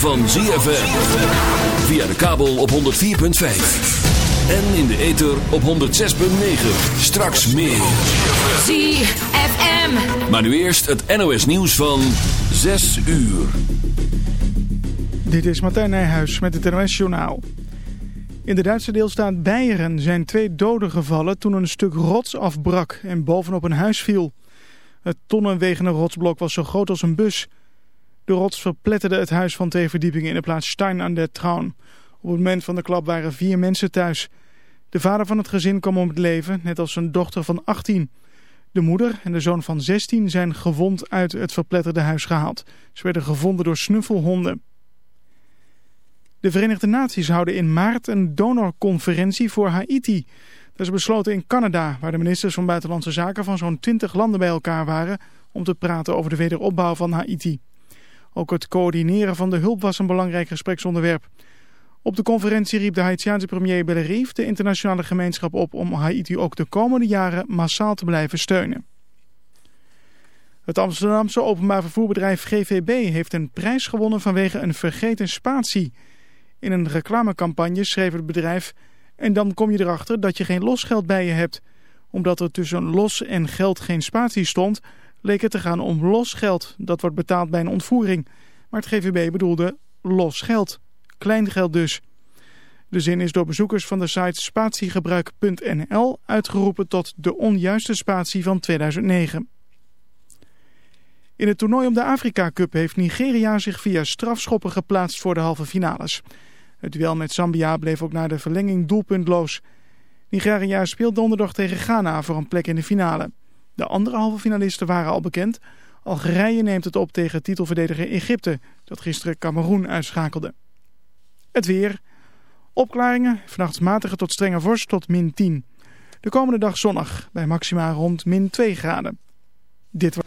van ZFM. Via de kabel op 104.5. En in de ether op 106.9. Straks meer. ZFM. Maar nu eerst het NOS nieuws van 6 uur. Dit is Martijn Nijhuis met het NOS Journaal. In de Duitse deelstaat Beieren zijn twee doden gevallen toen een stuk rots afbrak en bovenop een huis viel. Het tonnenwegende rotsblok was zo groot als een bus. De rots verpletterde het huis van twee verdiepingen in de plaats Stein aan der Traun. Op het moment van de klap waren vier mensen thuis. De vader van het gezin kwam om het leven, net als zijn dochter van 18. De moeder en de zoon van 16 zijn gewond uit het verpletterde huis gehaald. Ze werden gevonden door snuffelhonden. De Verenigde Naties houden in maart een donorconferentie voor Haiti. Dat is besloten in Canada, waar de ministers van Buitenlandse Zaken van zo'n 20 landen bij elkaar waren om te praten over de wederopbouw van Haiti. Ook het coördineren van de hulp was een belangrijk gespreksonderwerp. Op de conferentie riep de Haitiaanse premier Bellerive de internationale gemeenschap op om Haiti ook de komende jaren massaal te blijven steunen. Het Amsterdamse openbaar vervoerbedrijf GVB heeft een prijs gewonnen vanwege een vergeten spatie. In een reclamecampagne schreef het bedrijf... en dan kom je erachter dat je geen losgeld bij je hebt. Omdat er tussen los en geld geen spatie stond... leek het te gaan om losgeld. Dat wordt betaald bij een ontvoering. Maar het GVB bedoelde los geld. Klein geld dus. De zin is door bezoekers van de site spatiegebruik.nl uitgeroepen tot de onjuiste spatie van 2009. In het toernooi om de Afrika Cup heeft Nigeria zich via strafschoppen geplaatst voor de halve finales. Het duel met Zambia bleef ook na de verlenging doelpuntloos. Nigeria speelt donderdag tegen Ghana voor een plek in de finale. De andere halve finalisten waren al bekend. Algerije neemt het op tegen titelverdediger Egypte, dat gisteren Cameroen uitschakelde. Het weer. Opklaringen, vannacht matige tot strenge vorst tot min 10. De komende dag zonnig, bij maxima rond min 2 graden. Dit was...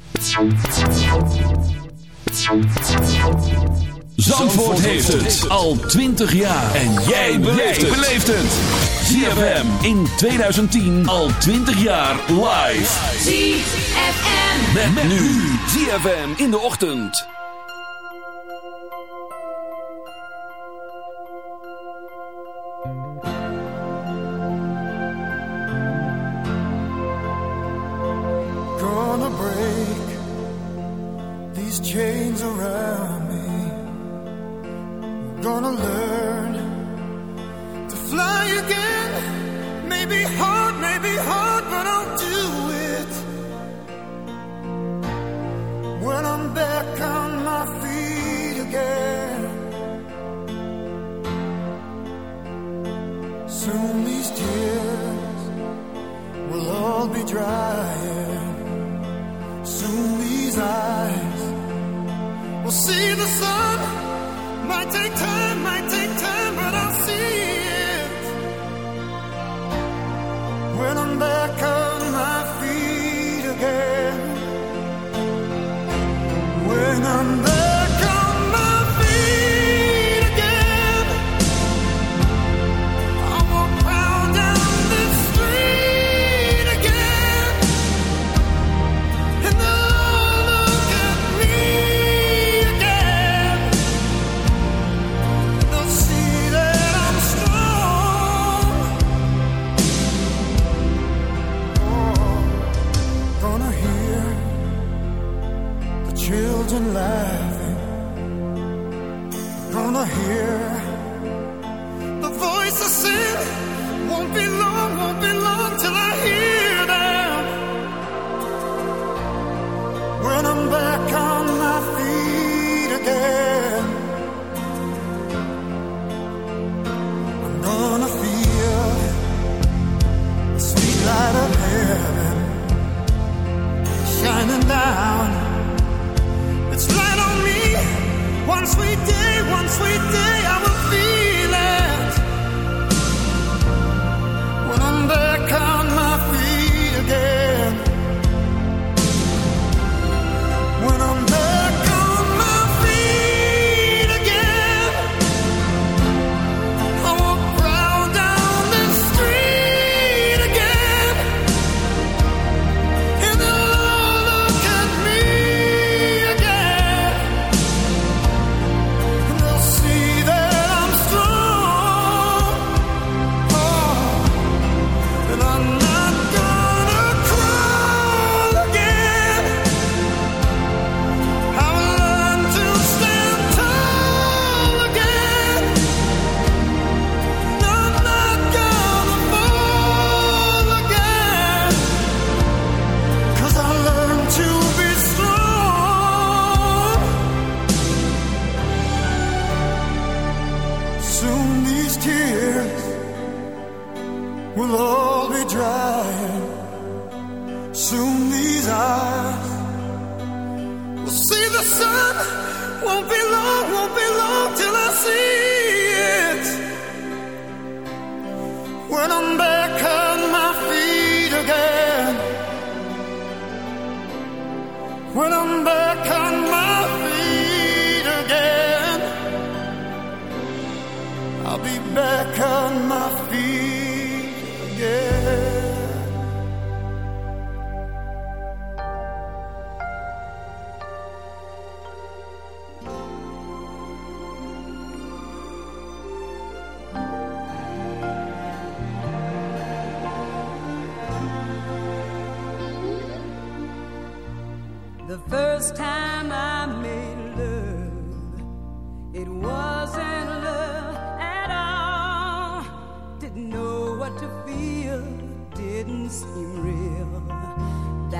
Zandvoort heeft het al 20 jaar. En jij beleeft het. ZFM in 2010 al 20 jaar live. ZFM. Met, nu. ZFM in de ochtend. Gonna break these chains around. Gonna learn to fly again. Maybe hard, maybe hard, but I'll do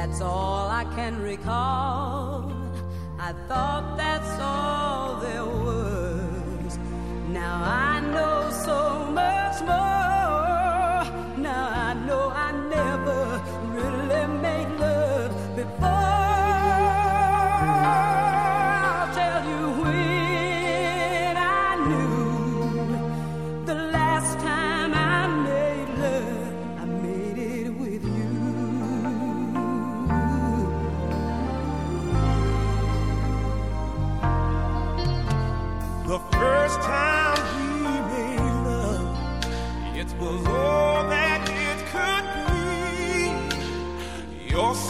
That's all I can recall. I thought that's all there was. Now I know so much more.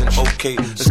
Rising, okay, let's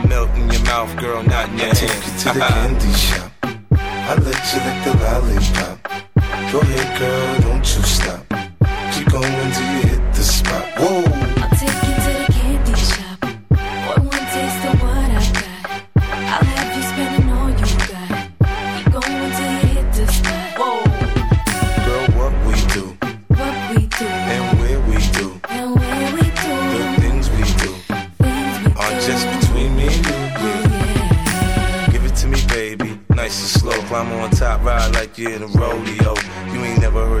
Melt in your mouth, girl, not in your hand. take you to the candy shop. I let you lick the lollipop. Go ahead, girl, don't you stop. Climb on top, ride like you're in a rodeo. You ain't never heard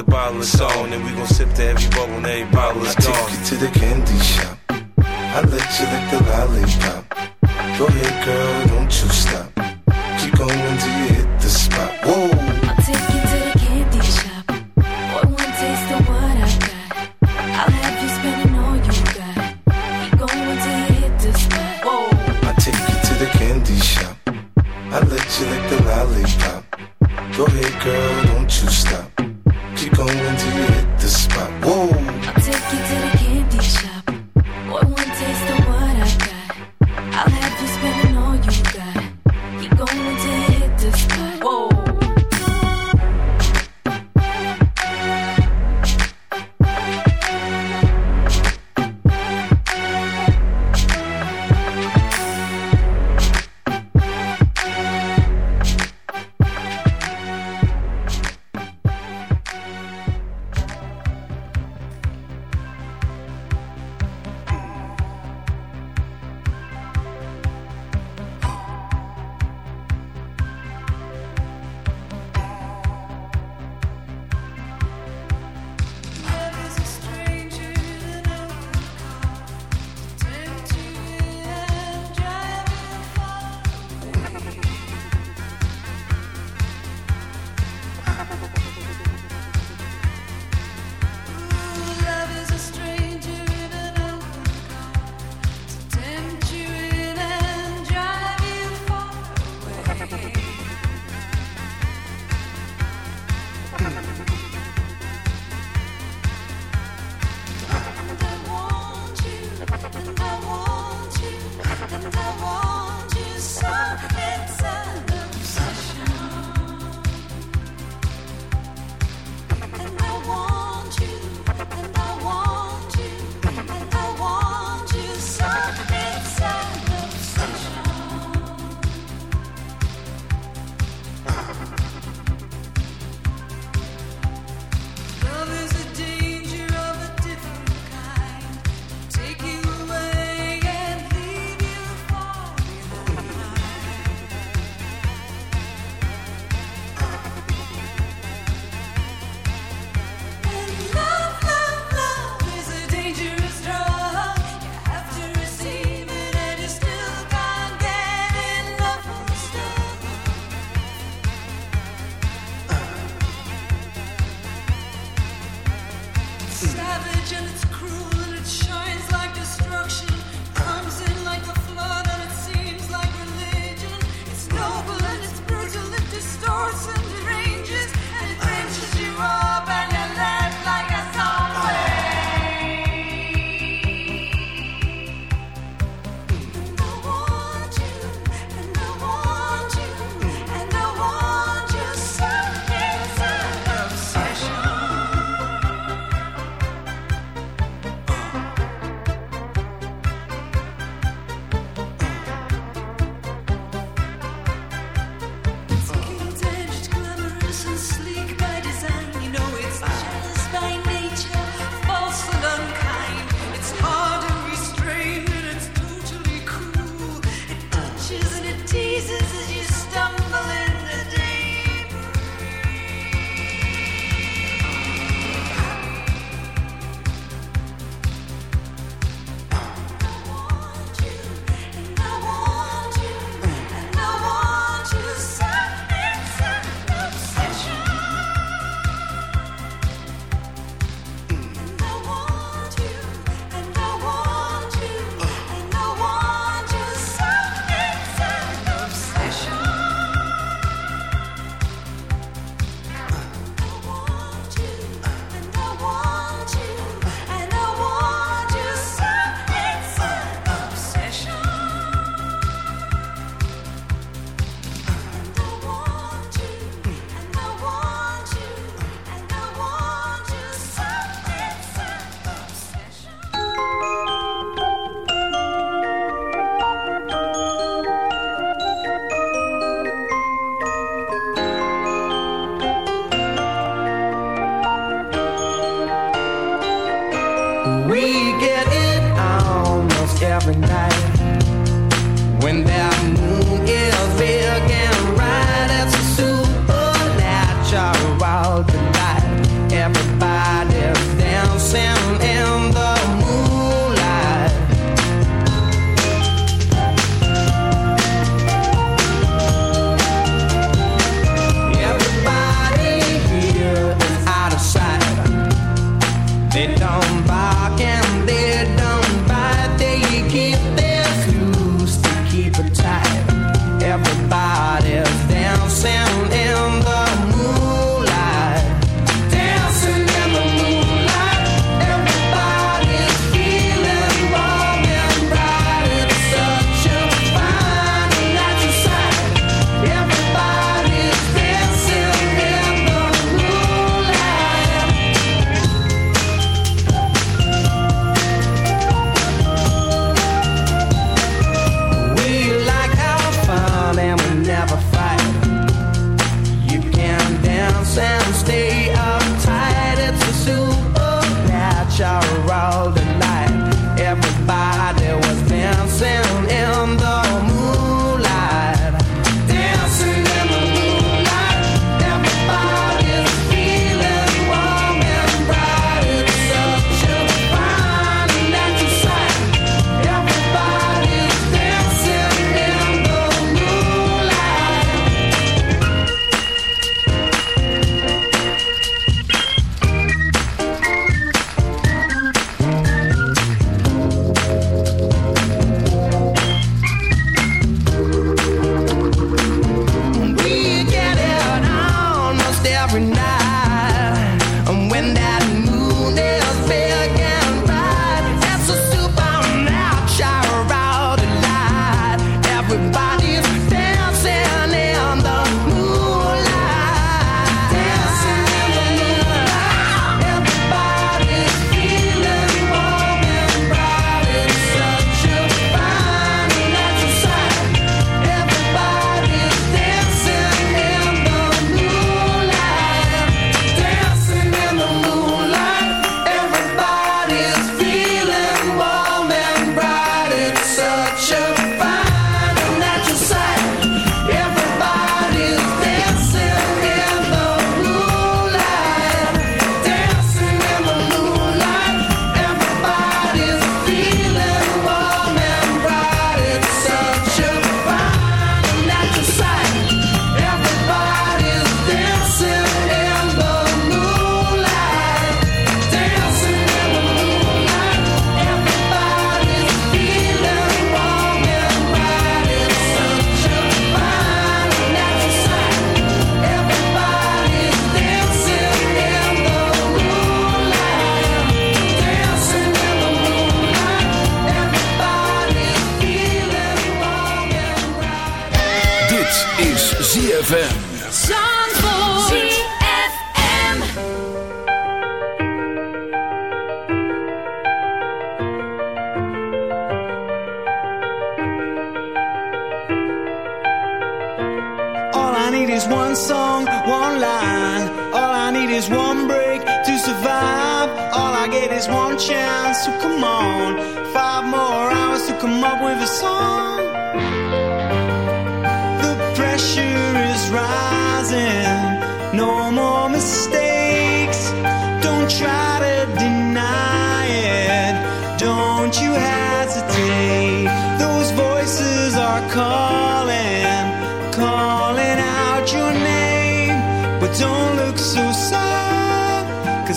bottle, it's on, and we gon' sip to every bubble and every bottle is I gone. take you to the candy shop. I let you lick the lollipop. Go ahead, girl, don't you stop. Keep going till you hit the spot. Whoa. I'll take you to the candy shop. Boy, one taste of what I got. I'll have you spending all you got. Keep going till you hit the spot. Whoa. I take you to the candy shop. I let you lick the lollipop. Go ahead, girl, don't you stop. Going you hit the spot. Whoa.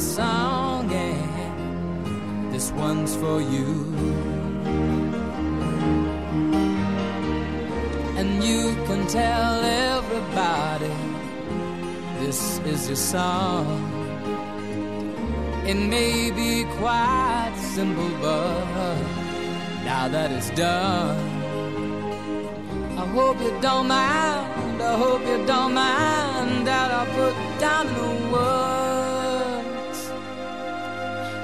Song, this one's for you. and you can tell everybody this is your song. It may be quite simple, but now that it's done, I hope you don't mind. I hope you don't mind that I put down the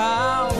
How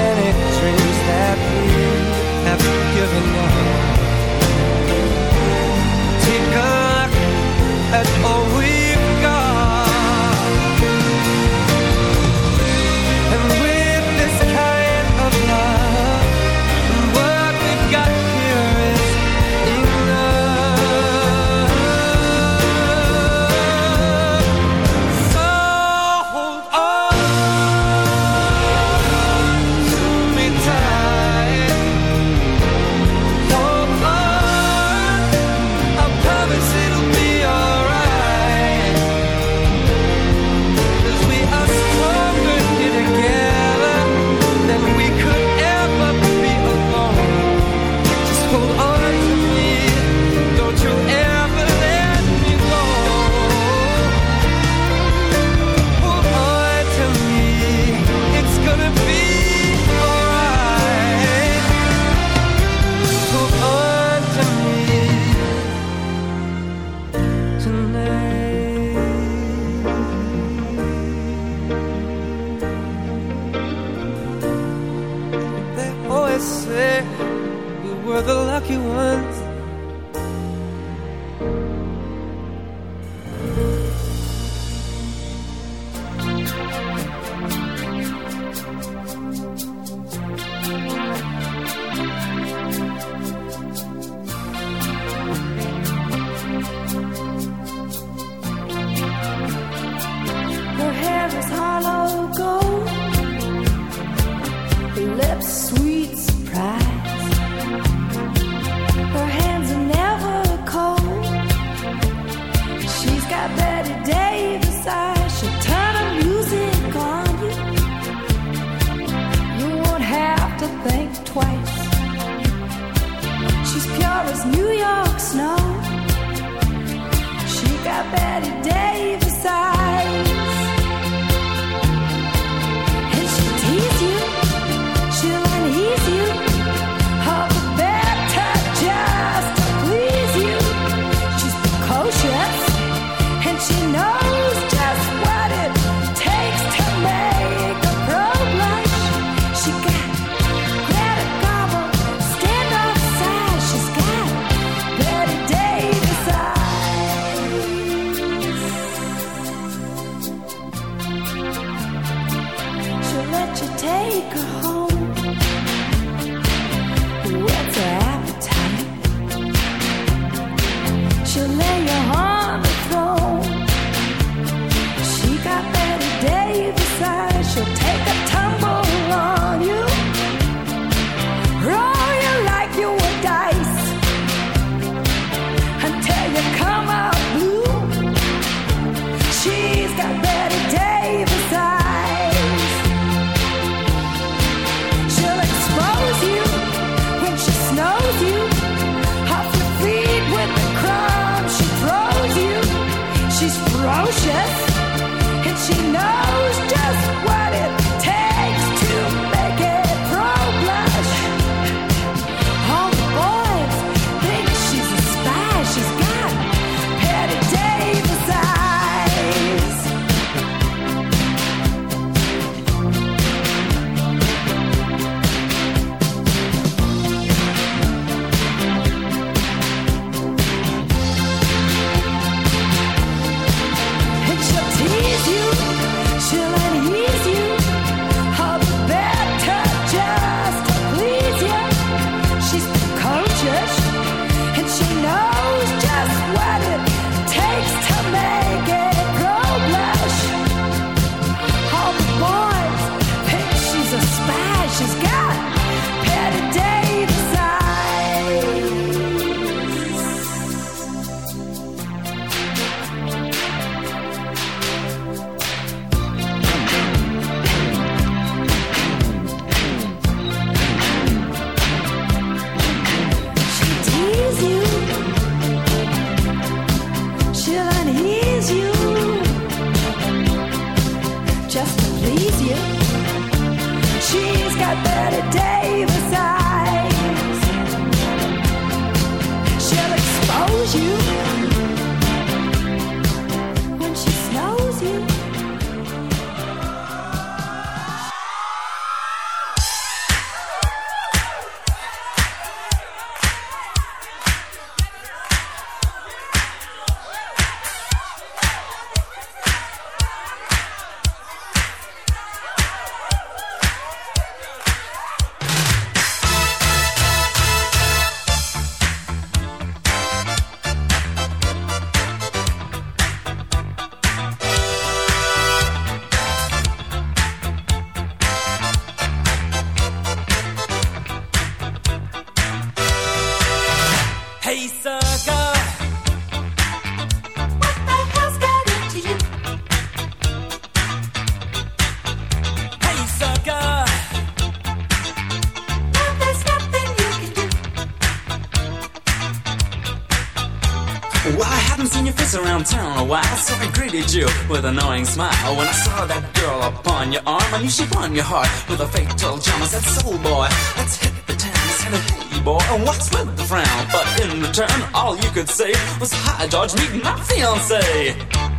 She got downtown a while, so I greeted you with an annoying smile. When I saw that girl upon your arm, I knew she won your heart with a fatal charm. I said, Soul boy, let's hit the town. I said, Hey boy, and what's with the frown? But in return, all you could say was, Hi George, meet my fiance.